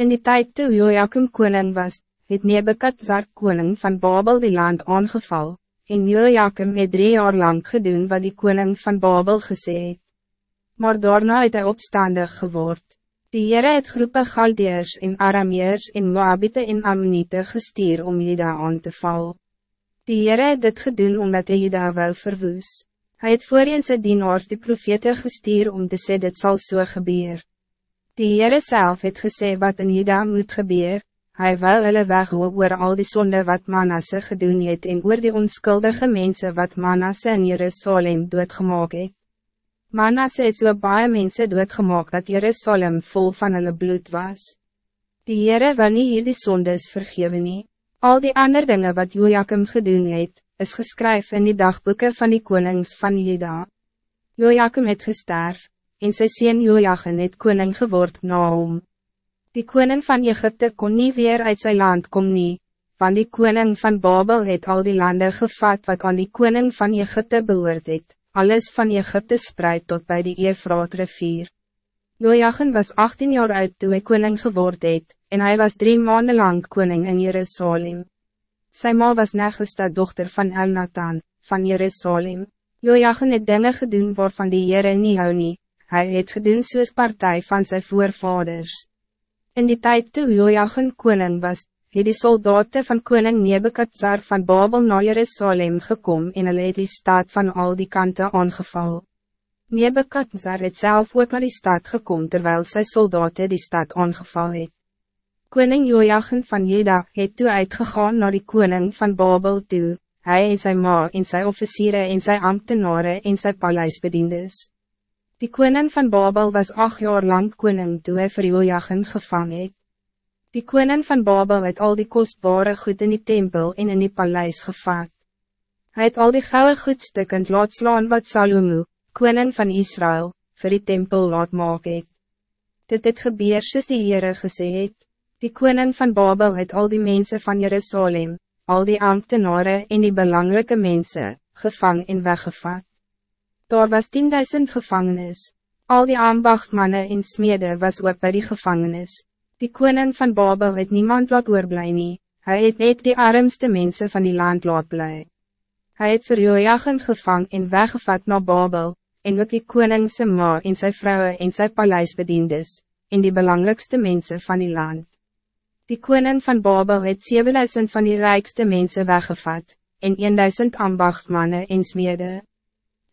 In die tijd toe Joachim koning was, het Nebekadzar koning van Babel die land aangeval, en Joachim het drie jaar lang gedoen wat die koning van Babel gesê het. Maar daarna het hy opstandig geword. Die Heere het groepe Galdeers en Arameers en Moabite en Ammonite gestuur om Juda aan te val. Die Heere het dit gedoen omdat hy Juda wou verwoes. Hy het voorheen sy dienaars die profete gestuur om te sê dit zal so gebeuren. Die Heere self het gesê wat in Juda moet gebeuren. Hij wil hulle weg oor al die zonde wat Manasse gedoen het en oor die onschuldige mensen wat Manasse in Jerusalem doodgemaak het. Manasse het so baie mense doodgemaak dat Jerusalem vol van hulle bloed was. Die Heere wil nie hier die sondes vergewe nie. Al die andere dingen wat Joachim gedoen het, is geskryf in die dagboeken van die konings van Juda. Joachim het gesterf, en sy sien Joachim het koning geword na hom. Die koning van Egypte kon niet weer uit zijn land kom nie, want die koning van Babel het al die landen gevat wat aan die koning van Egypte behoort het, alles van Egypte spreid tot bij die Eefraat rivier. Joachim was 18 jaar oud toen hij koning geword het, en hij was drie maanden lang koning in Jerusalem. Sy ma was Negesta dochter van Elnathan, van Jerusalem. Joachim het dinge gedoen waarvan die Heere nie hou nie, hij het gedoen soos partij van zijn voorvaders. In die tijd toe Joachim koning was, het die soldaten van koning Nebekadzar van Babel naar Jerusalem gekomen en hulle het die stad van al die kanten aangeval. Nebekadzar het zelf ook naar die stad gekomen terwijl zijn soldaten die stad aangeval het. Koning Joachim van Juda het toe uitgegaan naar die koning van Babel toe, hij en zijn ma en zijn officieren en zijn ambtenaren en zijn paleisbediendes. Die koning van Babel was acht jaar lang koning toe hy vir Joachim gevang het. Die koning van Babel het al die kostbare goed in die tempel en in die paleis gevat. Hij het al die gouden goedstukken laat slaan wat Salomo, koning van Israël, voor die tempel laat maak het. Dit het gebeur soos die Heere gesê het. Die koning van Babel het al die mensen van Jerusalem, al die ambtenaren en die belangrijke mensen, gevang en weggevat. Daar was 10.000 gevangenis. Al die ambachtmannen in smede was ook bij die gevangenis. Die koning van Babel het niemand laat oorblij nie. Hy het net die armste mensen van die land laat blij. Hij het vir Joachim gevang en weggevat naar Babel, en ook die koningse ma en sy vrouwen en sy paleisbediendes, en die belangrijkste mensen van die land. Die koning van Babel het 7000 van die rijkste mensen weggevat, en 1000 ambachtmannen in smede.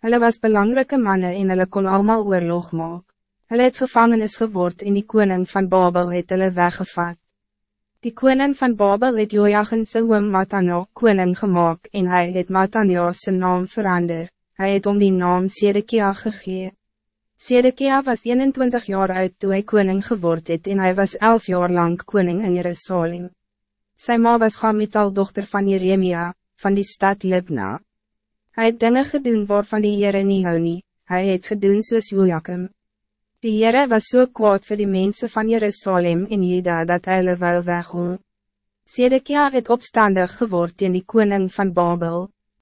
Hulle was belangrijke mannen en hulle kon allemaal oorlog maak. Hulle het gevangenis geword en die koning van Babel het hulle weggevat. Die koning van Babel het Joachim sy oom Matanja koning gemaakt en hij het Matanja zijn naam verander. Hij het om die naam Sedekia gegee. Sedekia was 21 jaar oud toen hij koning geword het en hij was 11 jaar lang koning in Jerusalem. Sy ma was Gamital dochter van Jeremia, van die stad Libna. Hij het dinge gedoen waarvan die Heere nie hou nie, hy het gedoen soos Joachim. Die Heere was so kwaad voor die mensen van Jerusalem en Juda dat hy hulle wou weghol. Sedekia het opstandig geword in die koning van Babel.